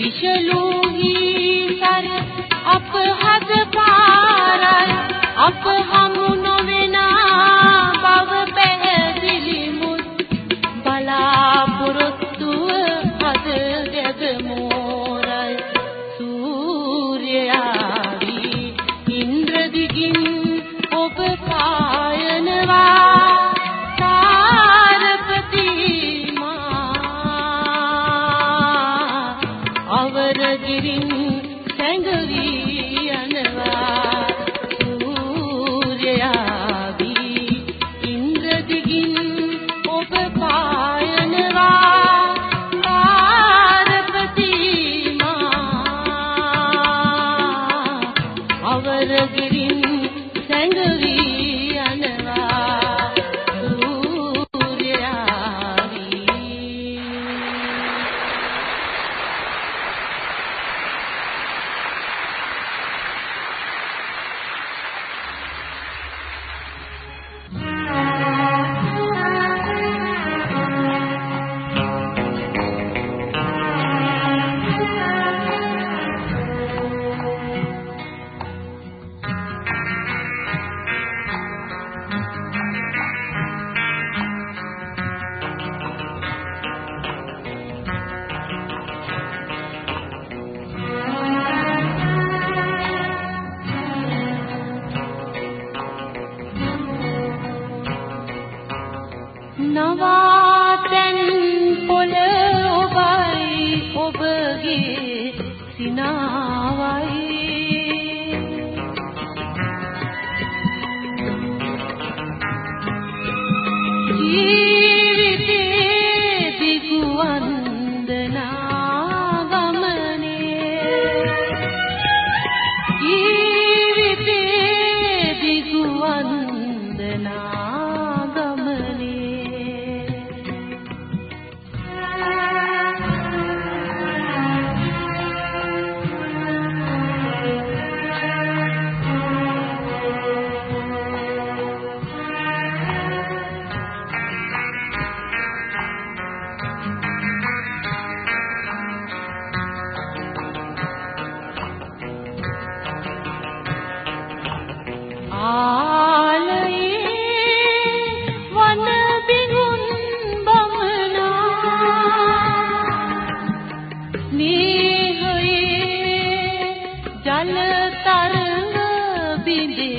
විෂලෝහි සර අප හද පාරයි අප හමු ना ಬಿಂದಿ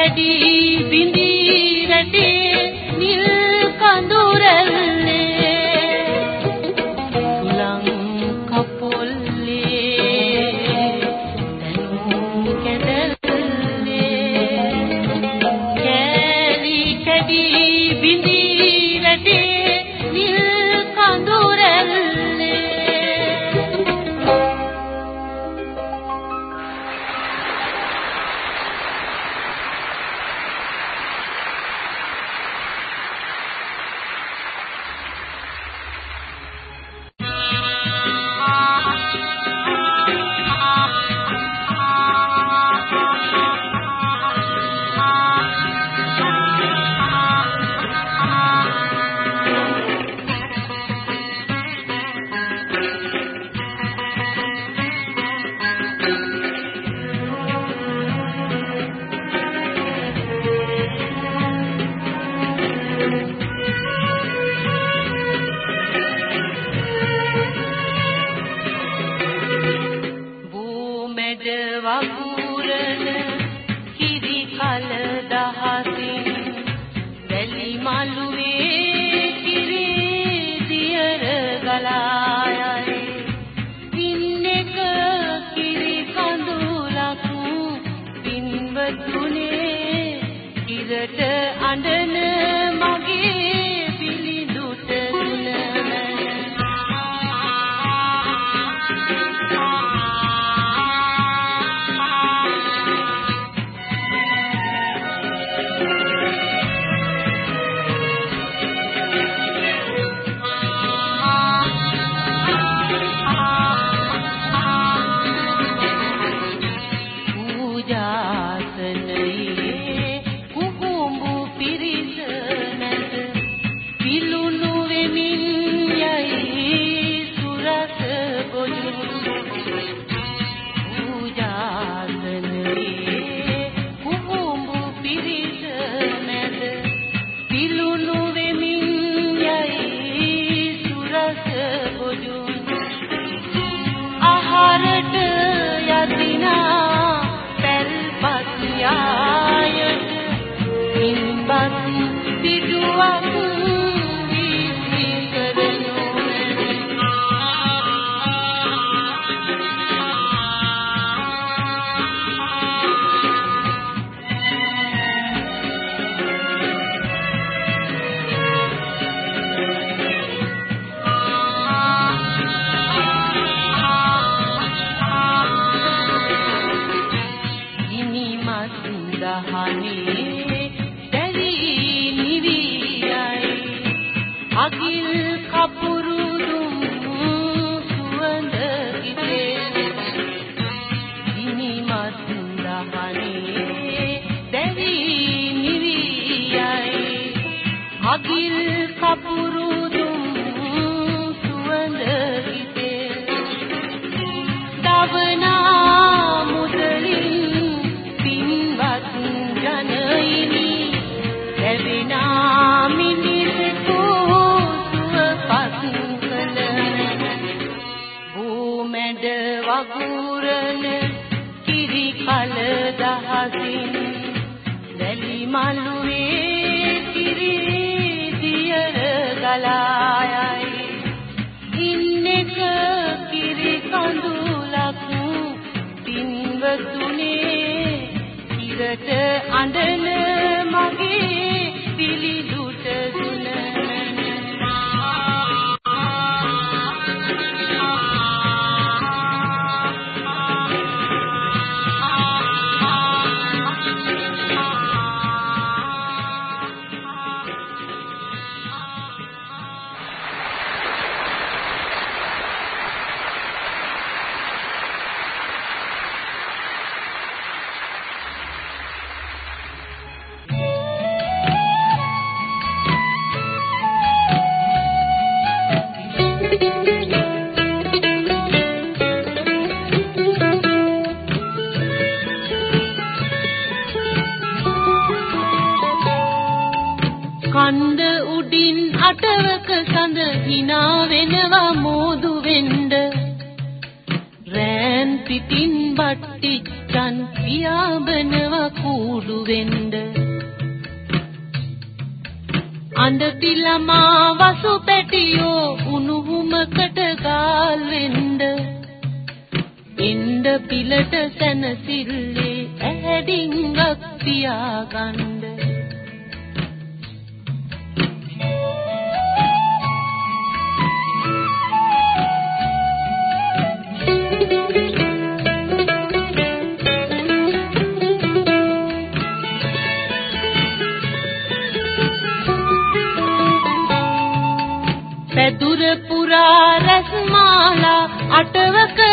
කැඩී බිඳී රැඳේ නිල්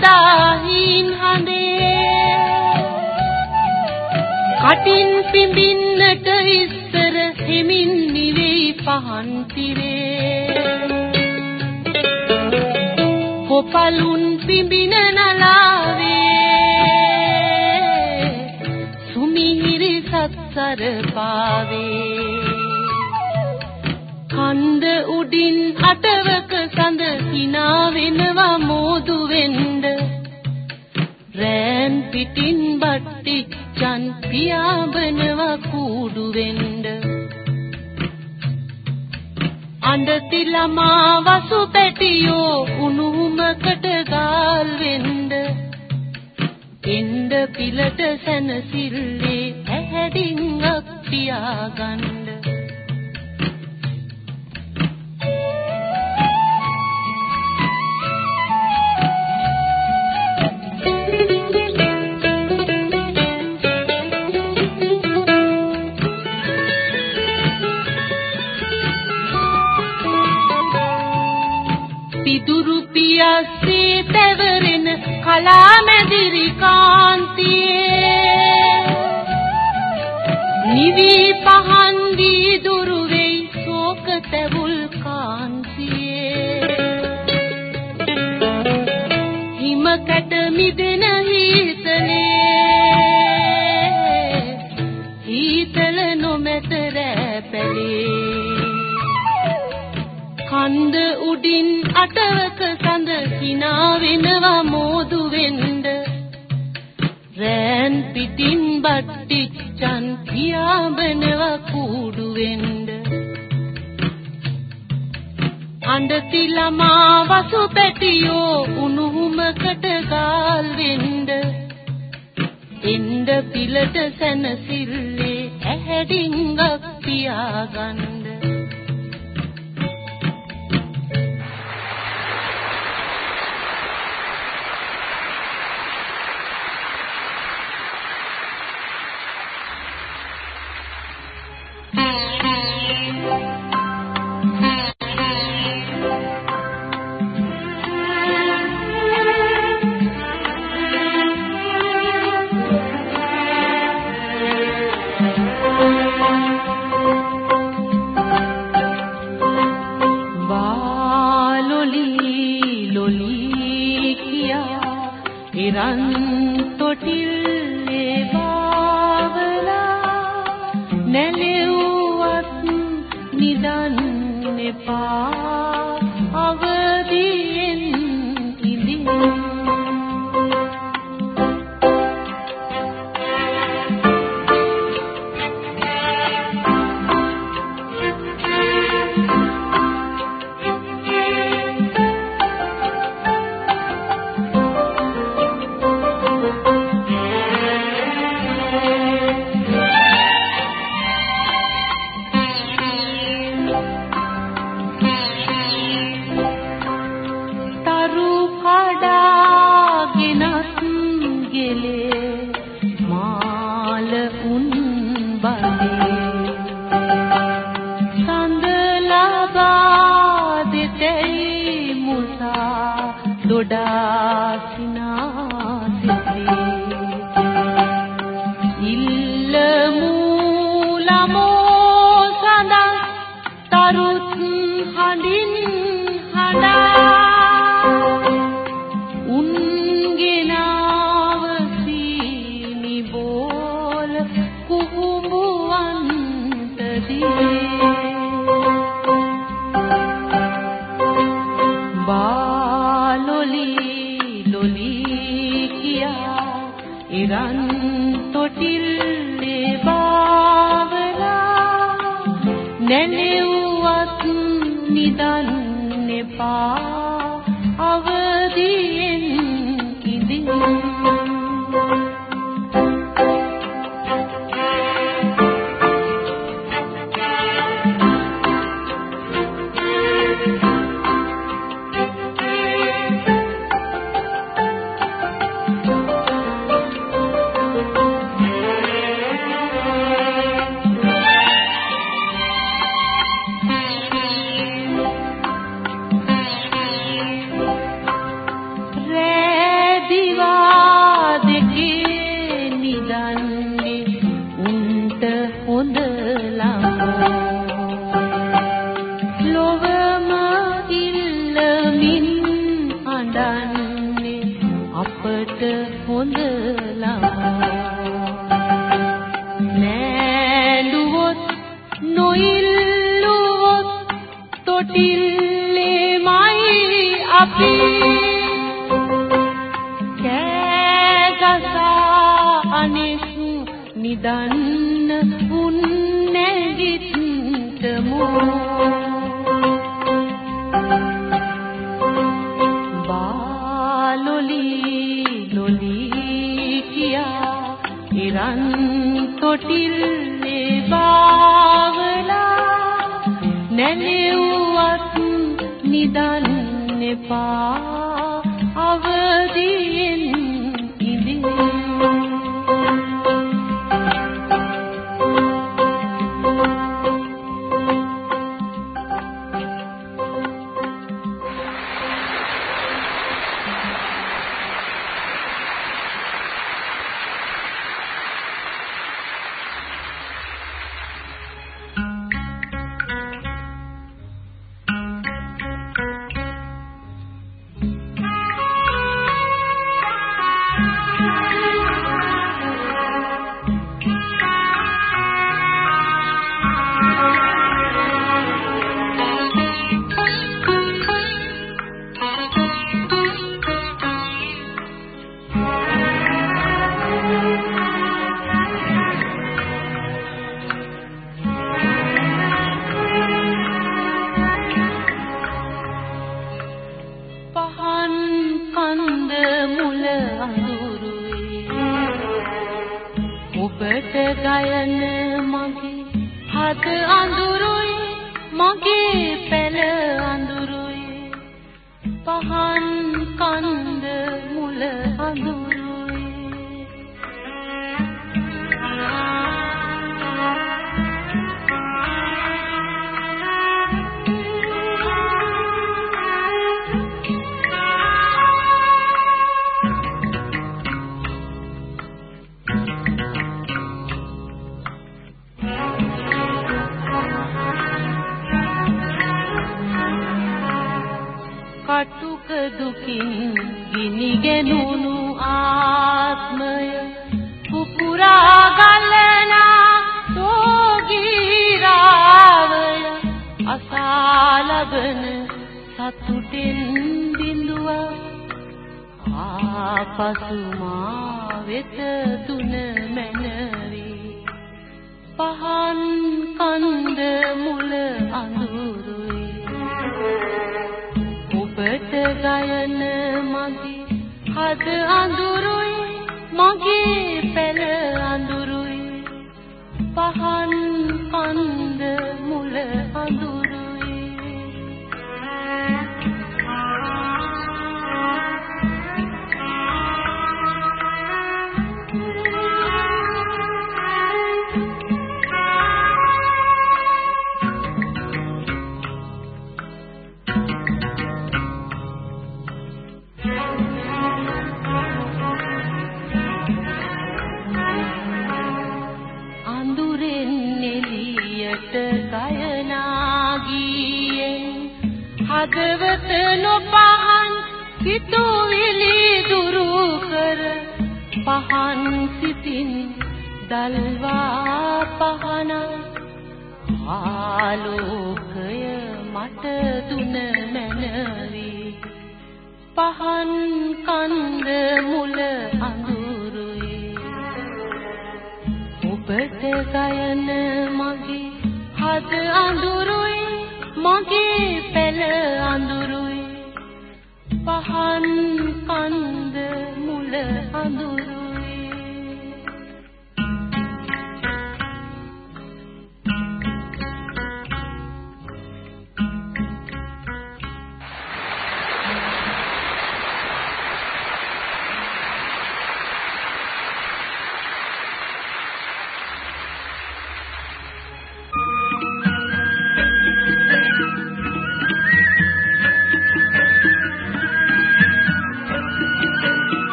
දාහින් හඳේ කටින් පිඹින්නට ඉස්සර හිමින් නිවෙයි පහන් තිරේ කොපලුන් පිඹින නලාවේ සුමිහිරි සත්සර පාවේ. කන්ද උඩින් අටවක සඳ hina වෙනවා මෝදු වෙන්න. රෑන් පිටින් බට්ටිච්චන් පියාඹනවා කූඩු වෙන්න. අඬ තිලමා වසු පැටියෝ උණුහුමකට ගාල් වෙන්න. එන්න පිලට සැනසිල්ලේ ඇහැඩින්ගක් පියාගන්න පිදුරු පියස්සේ තැවරෙන කලාමැදිරි කාන්තියේ. නිවි පහන් වී දුරු වෙයි ශෝක තැවුල් කාන්තියේ හිම කැට මිදෙන හීතලේ. හීතල නොමැත රැපැලේ. කන්ද උඩින් අටවක සඳ hina වෙනවා මෝදු වෙන්න. රෑන් පිටින් බට්ටිච්චන් පියාඹනවා කූඩු වෙන්න. අඬ තිලමා වසු පැටියෝ උණුහුමකට ගාල් වෙන්න. එන්න පිලට සැනසිල්ලේ ඇහැඩින්ගක් පියාගන්න. නැලෙව්වත් නිදන්න එපා. ඉරන් තොටිල්ලේ බාවලා නැනෙව්වත් නිදන් එපා දන්නේ වන මගේ හද අඳුරුයි මගේ පැල අඳුරුයි. පහන් කන්ද මුල අඳුරුයි. දුකින් ගිනිගෙනුණු ආත්මය. පුපුරා ගලනා සෝගීරාවය අසාලබන සතුටින් බිඳුවා ආපසු මා වෙත තුන මැනවි. පහන් කන්ද මුල අඳුරුයි. ඔබට ගයන මගේ හද අඳුරුයි මගේ පෙළ අඳුරුයි. පහන් කන්ද මුල අඳුරුයි.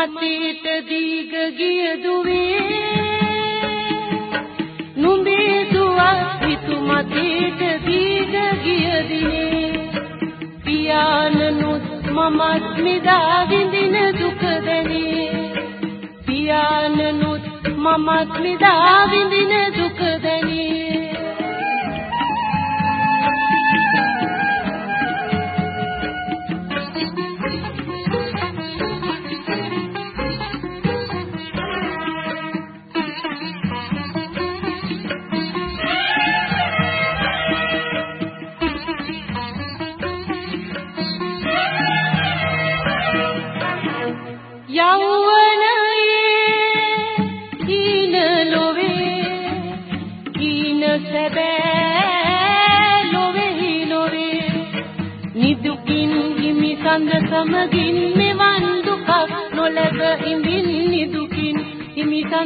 මතේට දීග ගිය දුවේ නුඹේ දුවක් විතු මතේට දීග ගිය දිනේ පියාණනුත් මමත් නිදා විඳින දුක දැනේ. පියාණනුත් මමත් නිදා විඳින දුක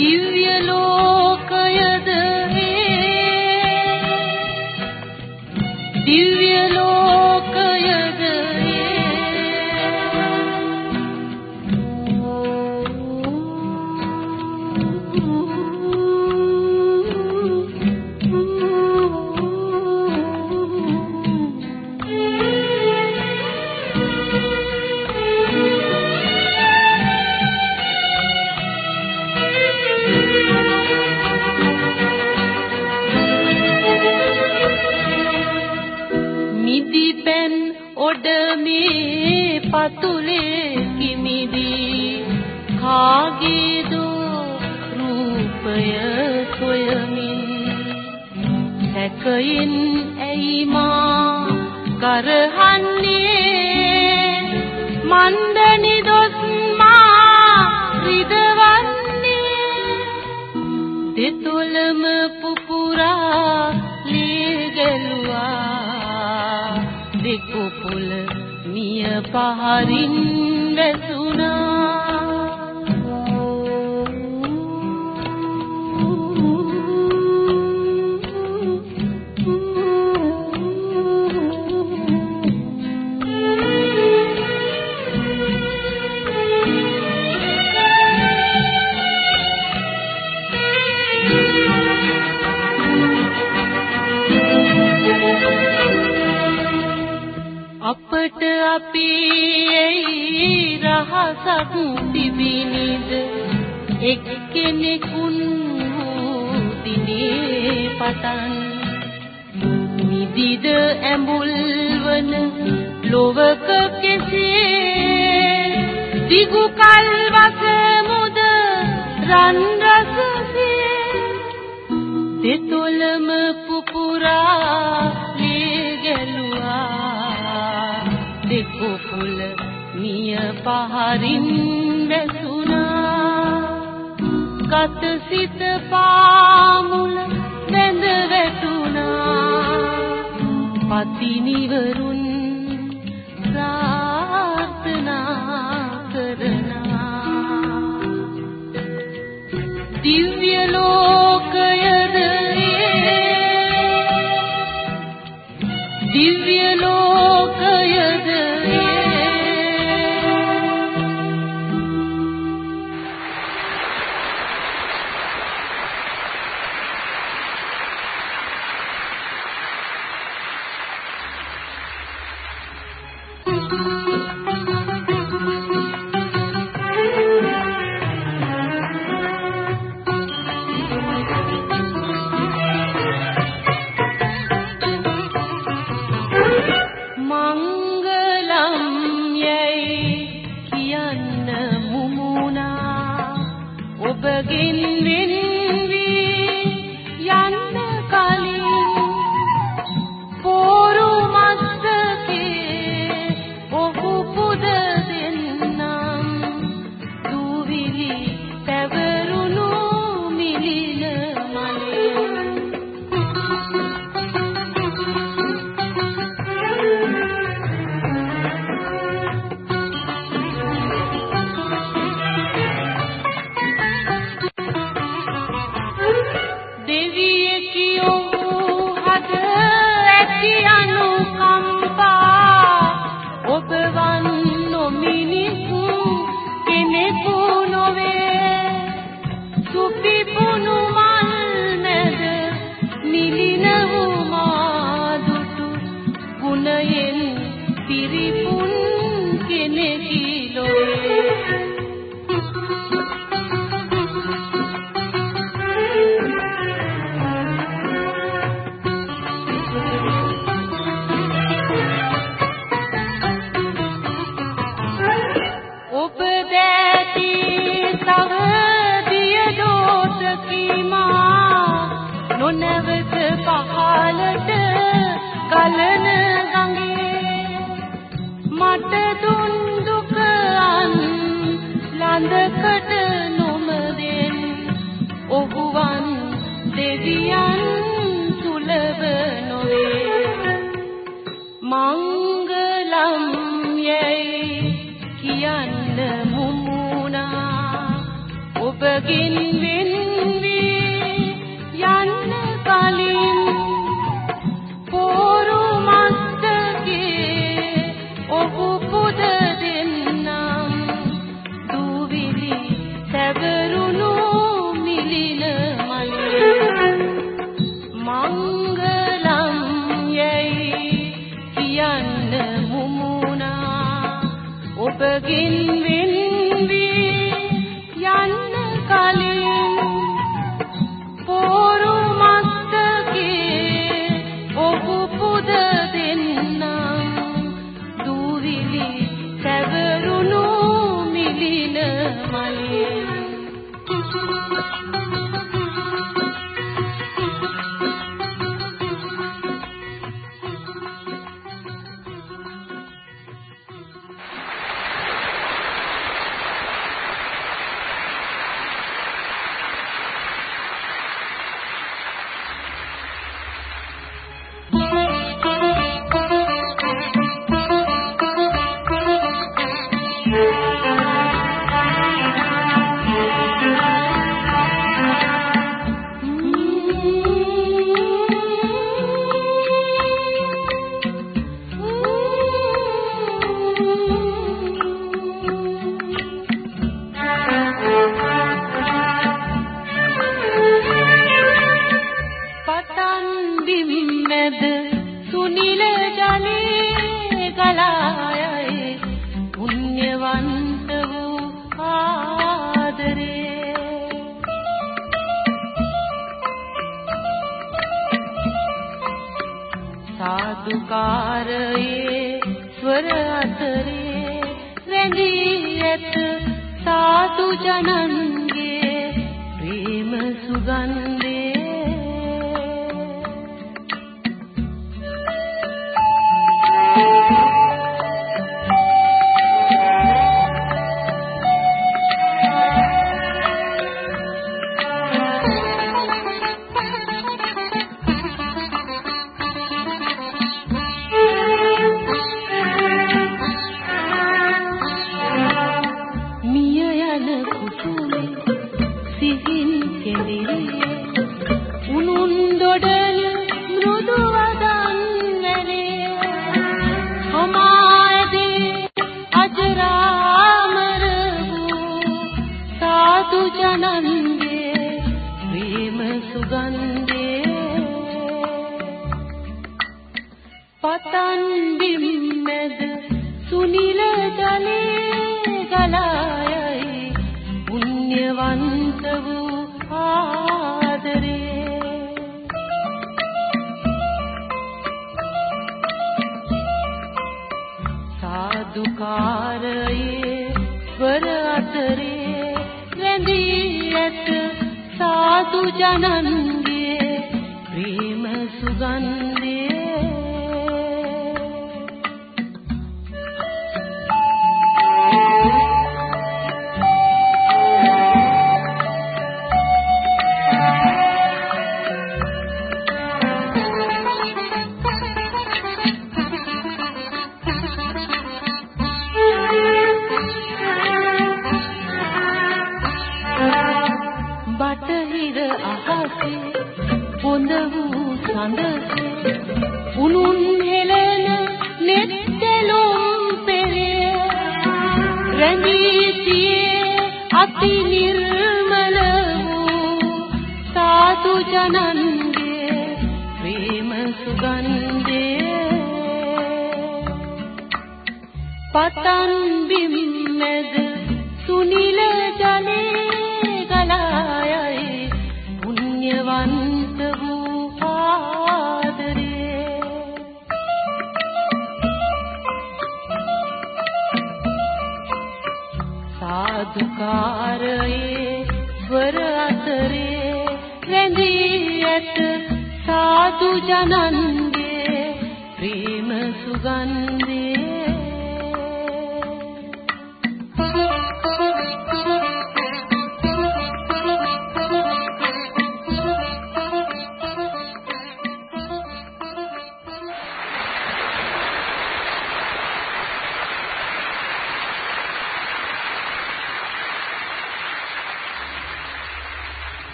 ದಿವ್ಯಲೋ හරින් වැසුණා අපට අපේ දහසක් තිබිනිද එක්කෙනෙකුන් වූ දිනේ පටන්. නිදිද ඇඹුල් වන ලොවක කෙසේ? දිගු කල්වස මුද රන් රසසේ දෙතොලම පහරින් වැසුණා කත සිත පාමුල වැඳ වැටුණා පතිනිවරුන් ප්‍රාර්ථනා කරනා දිව්‍ය ලෝකයද දිව්‍ය ලෝක Thank you.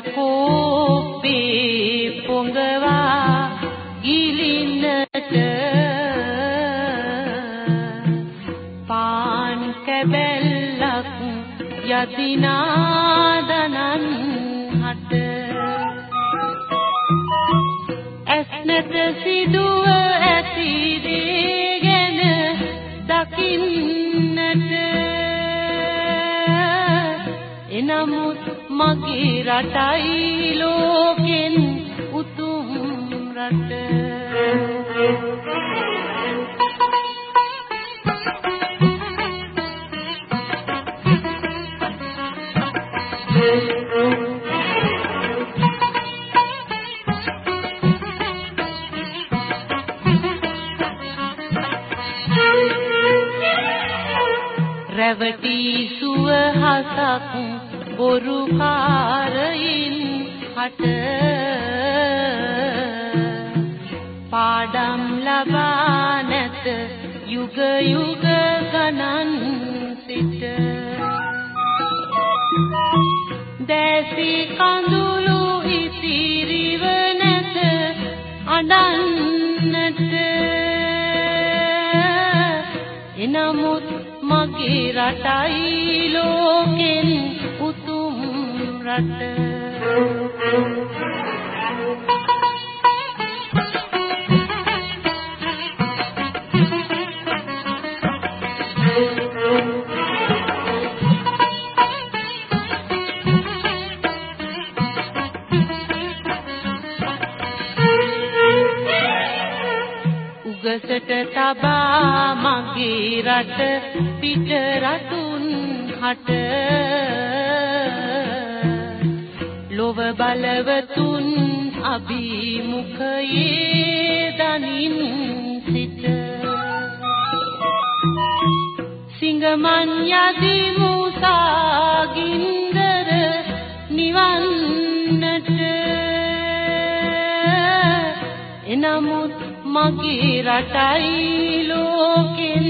කෝපේ පොඟවා ගිලින්නට. පාන් කැබැල්ලක් යතිනාදනන් රටයි ලෝකෙන් අඩන්නට එනමුත් මගේ රටයි ලෝකෙන් උතුම් රට. උගසට තබා මගේ රට පිට රටුන් හට. ලොව බලවතුන් අභිමුඛයේ දනින් සිට. සිංගමන් යදි මුසාගින්දර නිවන්නට. එනමුත් මගේ රටයි ලෝකෙන් උතුම් රට